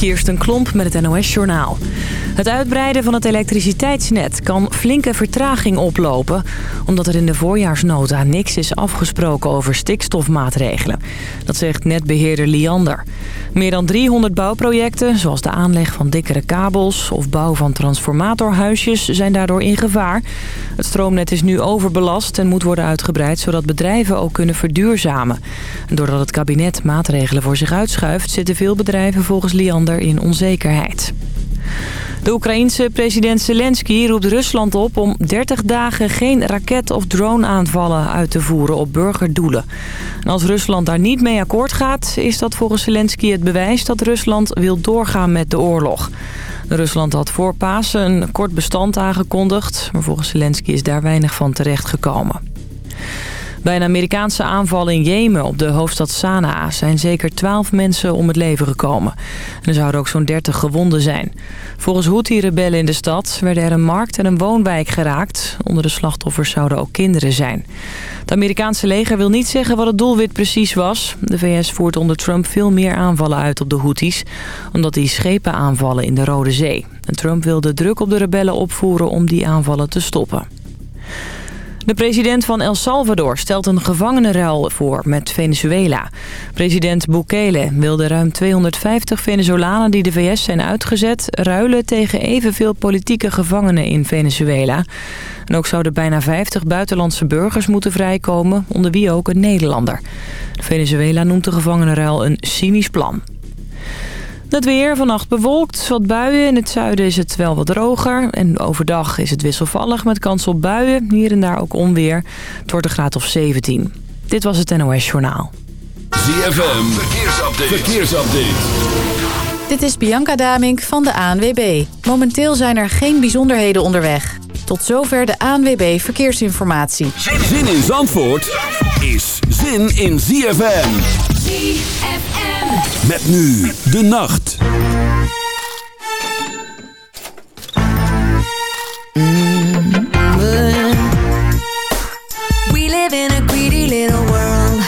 Kirsten Klomp met het NOS-journaal. Het uitbreiden van het elektriciteitsnet kan flinke vertraging oplopen... omdat er in de voorjaarsnota niks is afgesproken over stikstofmaatregelen. Dat zegt netbeheerder Liander. Meer dan 300 bouwprojecten, zoals de aanleg van dikkere kabels... of bouw van transformatorhuisjes, zijn daardoor in gevaar. Het stroomnet is nu overbelast en moet worden uitgebreid... zodat bedrijven ook kunnen verduurzamen. doordat het kabinet maatregelen voor zich uitschuift... zitten veel bedrijven volgens Liander in onzekerheid. De Oekraïense president Zelensky roept Rusland op om 30 dagen geen raket- of drone-aanvallen uit te voeren op burgerdoelen. En als Rusland daar niet mee akkoord gaat, is dat volgens Zelensky het bewijs dat Rusland wil doorgaan met de oorlog. Rusland had voor Pasen een kort bestand aangekondigd, maar volgens Zelensky is daar weinig van terechtgekomen. Bij een Amerikaanse aanval in Jemen op de hoofdstad Sanaa zijn zeker 12 mensen om het leven gekomen. En er zouden ook zo'n 30 gewonden zijn. Volgens Houthi-rebellen in de stad werden er een markt en een woonwijk geraakt. Onder de slachtoffers zouden ook kinderen zijn. Het Amerikaanse leger wil niet zeggen wat het doelwit precies was. De VS voert onder Trump veel meer aanvallen uit op de Houthis... omdat die schepen aanvallen in de Rode Zee. En Trump wil de druk op de rebellen opvoeren om die aanvallen te stoppen. De president van El Salvador stelt een gevangenenruil voor met Venezuela. President Bukele wilde ruim 250 Venezolanen die de VS zijn uitgezet... ruilen tegen evenveel politieke gevangenen in Venezuela. En ook zouden bijna 50 buitenlandse burgers moeten vrijkomen, onder wie ook een Nederlander. Venezuela noemt de gevangenenruil een cynisch plan. Het weer vannacht bewolkt, wat buien. In het zuiden is het wel wat droger. En overdag is het wisselvallig met kans op buien. Hier en daar ook onweer. Het wordt een graad of 17. Dit was het NOS Journaal. ZFM, verkeersupdate. verkeersupdate. Dit is Bianca Damink van de ANWB. Momenteel zijn er geen bijzonderheden onderweg. Tot zover de ANWB Verkeersinformatie. Zin in Zandvoort is zin in ZFM. ZFM. Met nu de nacht. Mm-hmm. We live in a greedy little world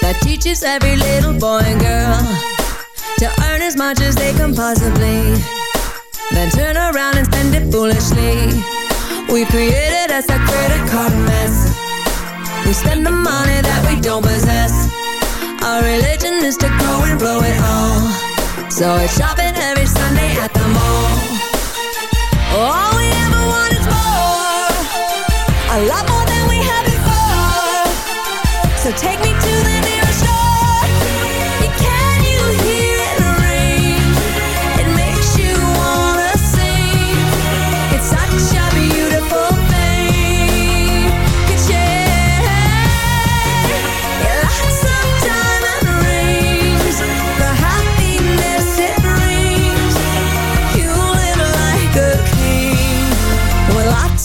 that teaches every little boy and girl to earn as much as they can possibly, then turn around and spend it foolishly. We created us a credit card mess. We spend the money that we don't possess. Our religion is to go and blow it all. So it's shopping every Sunday at the mall. All we ever want is more. A lot more than we had before. So take me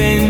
when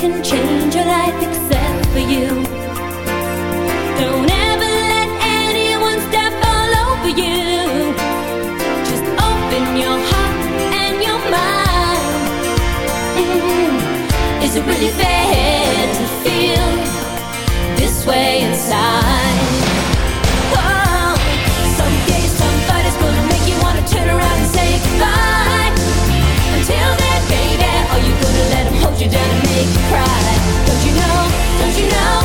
can change your life Don't you know?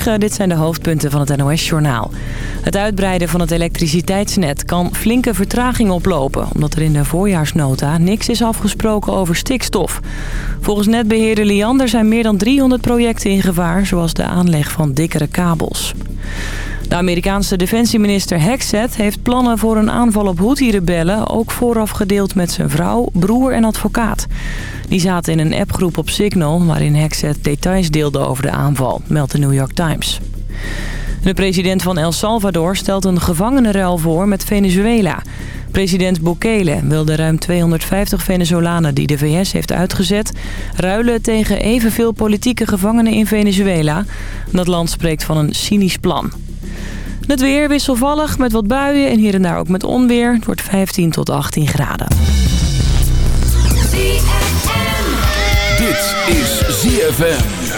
Dit zijn de hoofdpunten van het NOS-journaal. Het uitbreiden van het elektriciteitsnet kan flinke vertraging oplopen... omdat er in de voorjaarsnota niks is afgesproken over stikstof. Volgens netbeheerder Liander zijn meer dan 300 projecten in gevaar... zoals de aanleg van dikkere kabels. De Amerikaanse defensieminister Hexet heeft plannen voor een aanval op Houthi-rebellen... ook vooraf gedeeld met zijn vrouw, broer en advocaat. Die zaten in een appgroep op Signal... waarin Hexet details deelde over de aanval, meldt de New York Times. De president van El Salvador stelt een gevangenenruil voor met Venezuela. President Bukele wil de ruim 250 Venezolanen die de VS heeft uitgezet... ruilen tegen evenveel politieke gevangenen in Venezuela. Dat land spreekt van een cynisch plan. Het weer wisselvallig met wat buien en hier en daar ook met onweer. Het wordt 15 tot 18 graden. Dit is ZFM.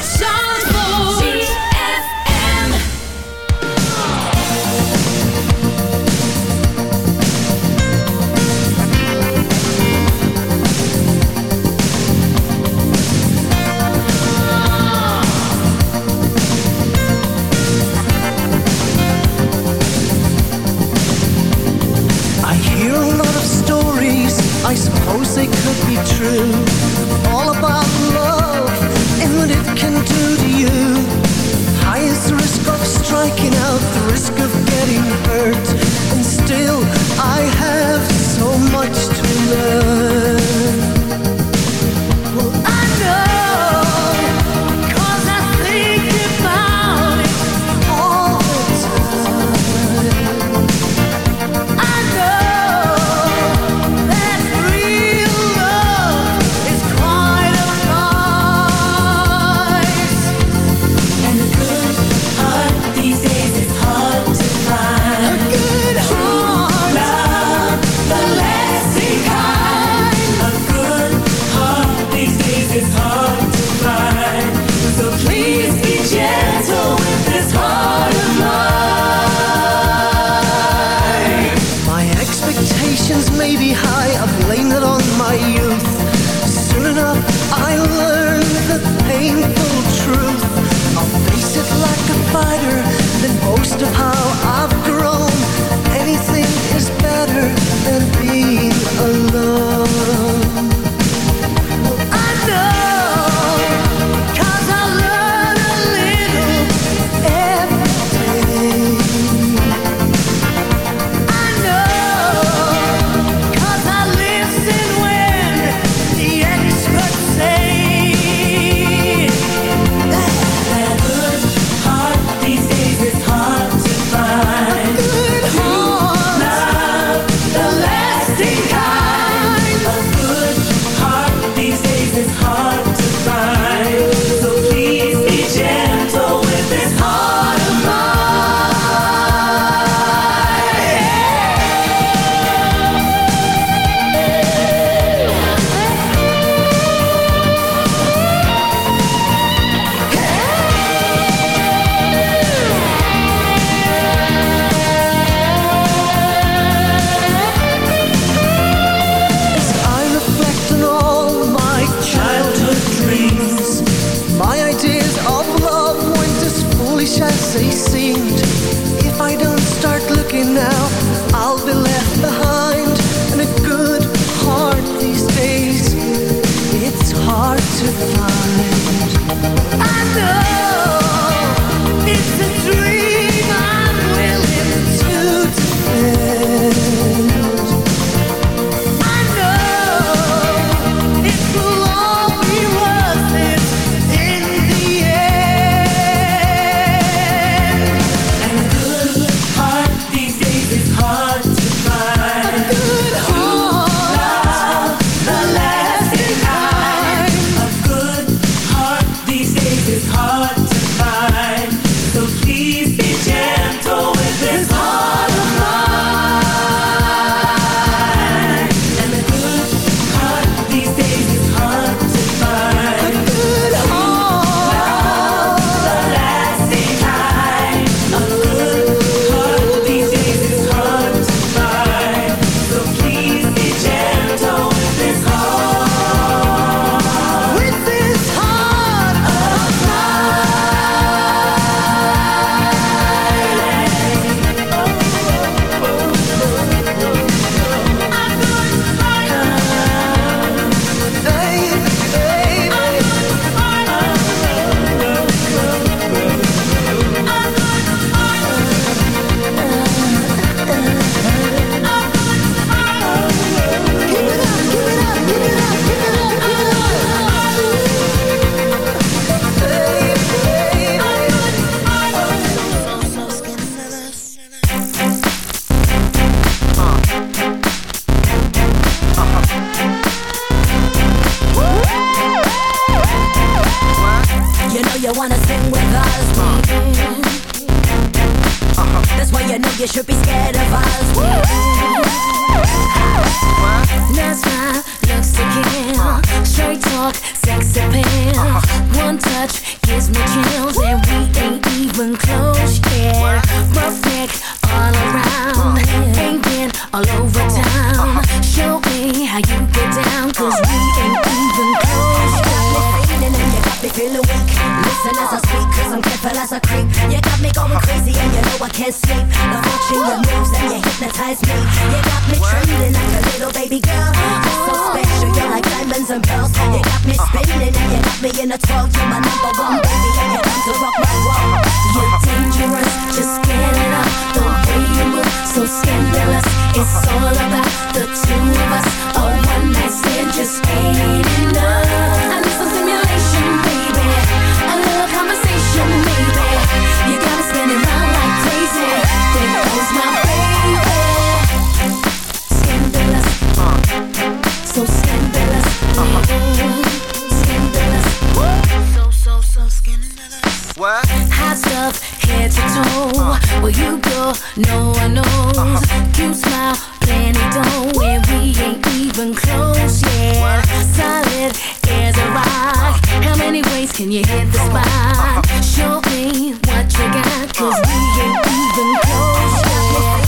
No one knows. Uh -huh. You smile, then it don't. When we ain't even close yet. Solid as a rock. Uh-huh. How many ways can you hit the uh-huh. spot? Uh-huh. Show me what you got, cause we ain't even close yet.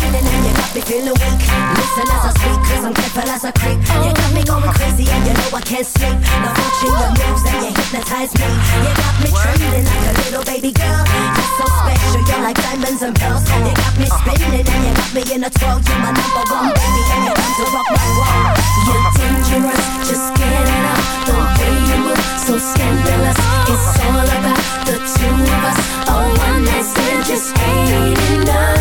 Be feeling weak. Listen as I speak, cause I'm careful as a creep. Oh. You got me going crazy, and you know I can't sleep. The watching your moves, and you hypnotize me. You got me trembling like a little baby girl. You're so special, you're like diamonds and pearls. You me in a 12, you're my number one baby And you're to rock my world. You're dangerous, just get it up. The way you move, so scandalous. It's all about the two of us. A one night stand just ain't enough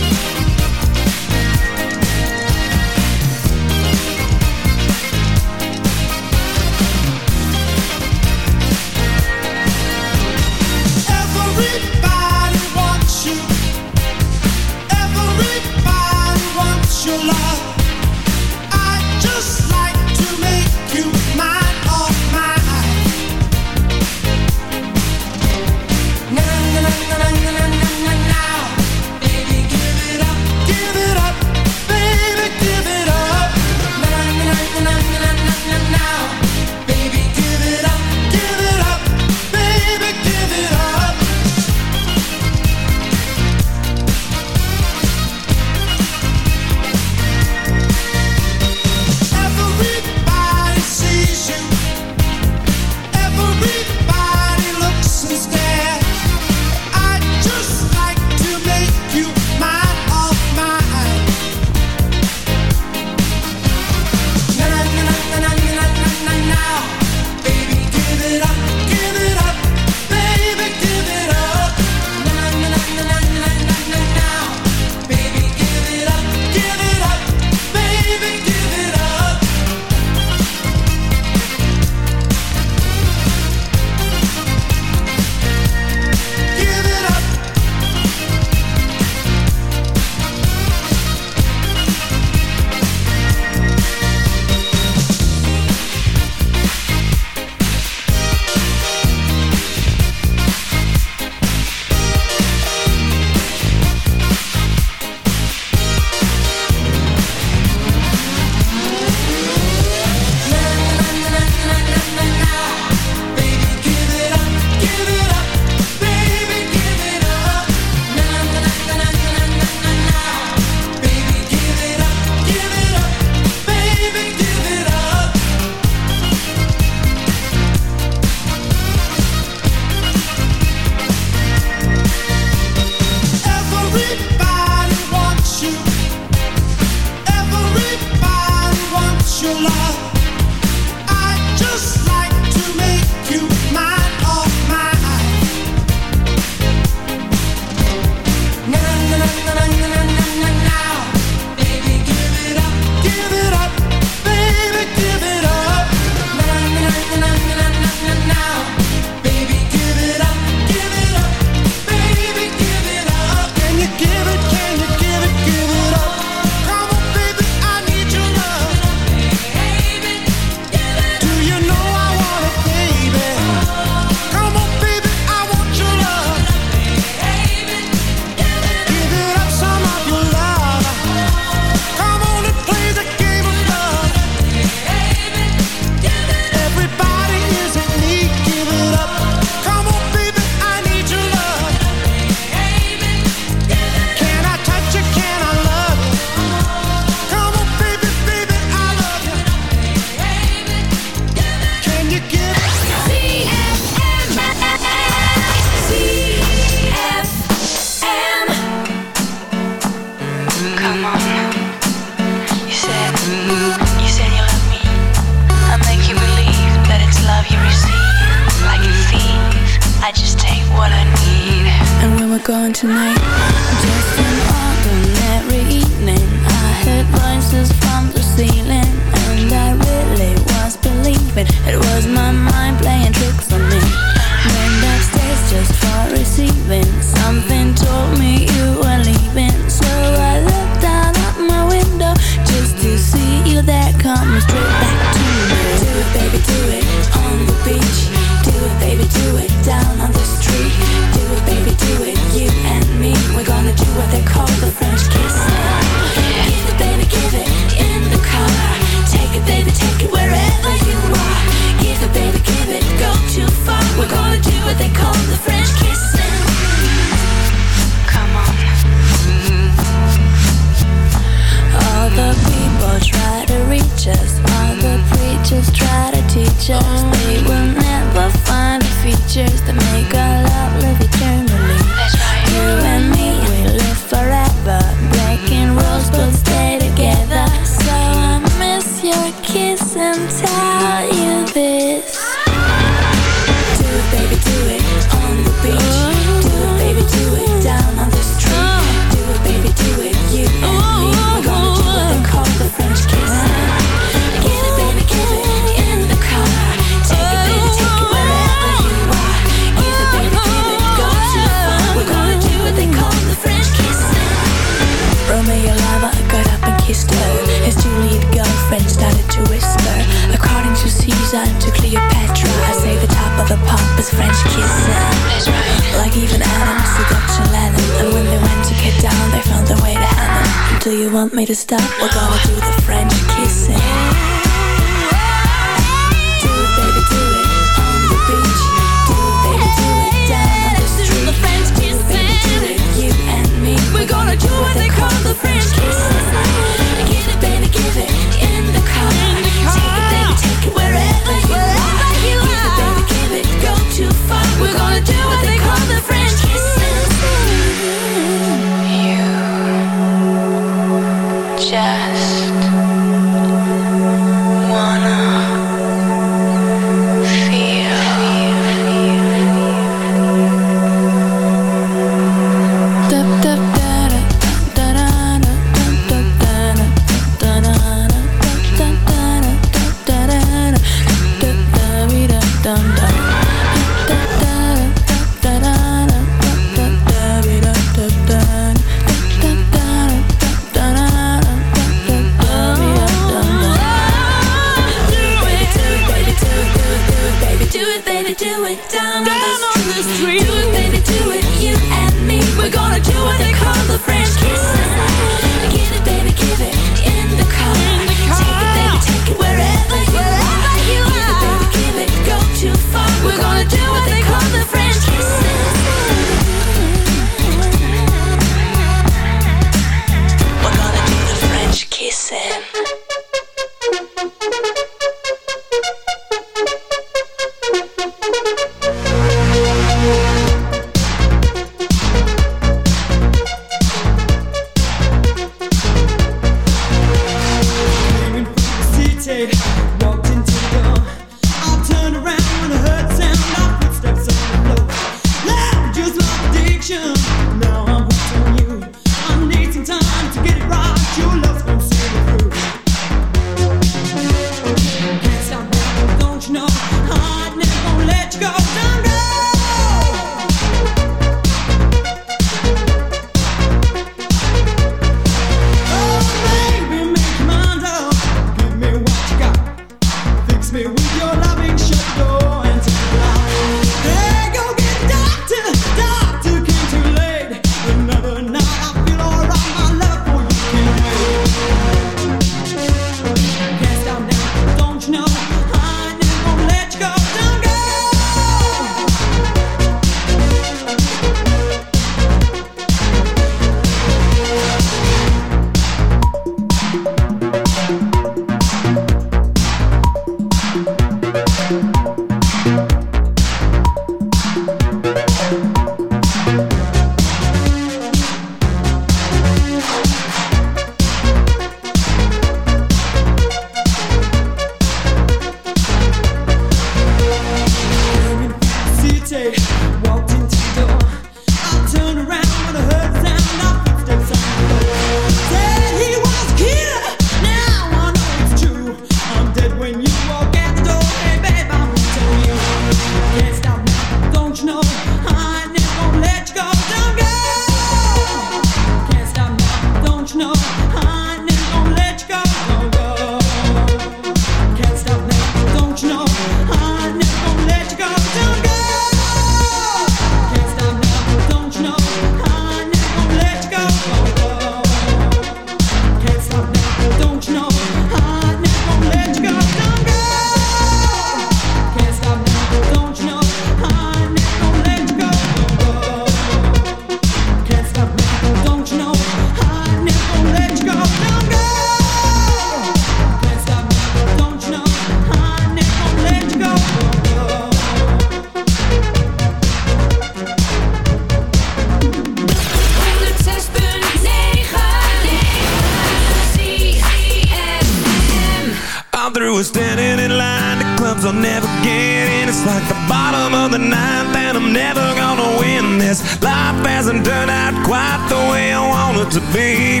hasn't quite the way I want it to be.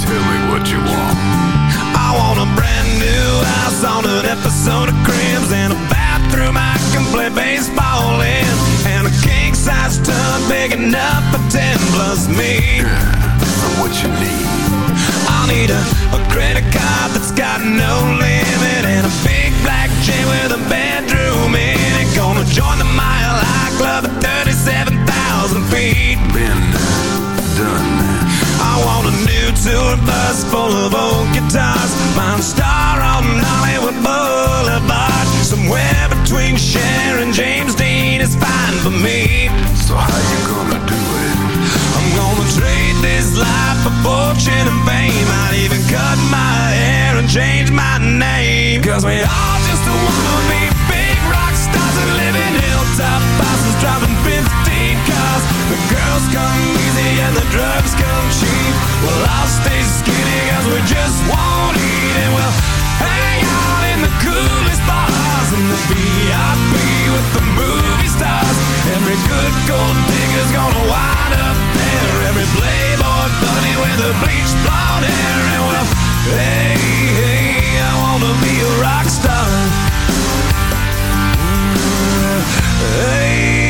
Tell me what you want. I want a brand new house on an episode of Cribs and a bathroom I can play baseball in, and a king size tub big enough for ten plus me. What you need? I'll need a, a credit card that's got no limit and a big black jet with a bedroom in it. Gonna join the Mile High Club at 37,000 feet. Been done. that. I want a new tour bus full of old guitars. Mine star on Hollywood Boulevard. Somewhere between Cher and James Dean is fine for me. So how you gonna do it? I'm gonna trade this life for fortune and fame. I'd even cut my hair and change my name. Cause we all just wanna be driving 15 cars. The girls come easy and the drugs come cheap. Well, I'll stay skinny cause we just won't eat and we'll hang out in the coolest bars in the VIP with the movie stars. Every good gold digger's gonna wind up there. Every playboy bunny with the bleached blonde hair. And well, hey, hey, I wanna be a rock star. Hey,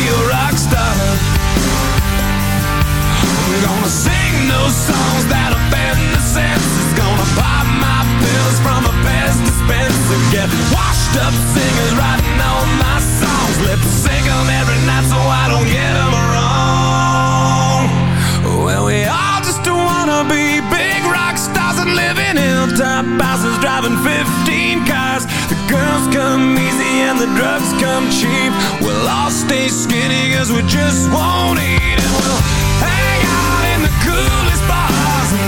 those songs that offend the senses. Gonna pop my pills from a Pez dispenser. Get washed up singers writing all my songs. Lip sync 'em every night so I don't get 'em wrong. Well, we all just wanna be big rock stars and live in hilltop houses driving 15 cars. The girls come easy and the drugs come cheap. We'll all stay skinny cause we just won't eat and we'll hang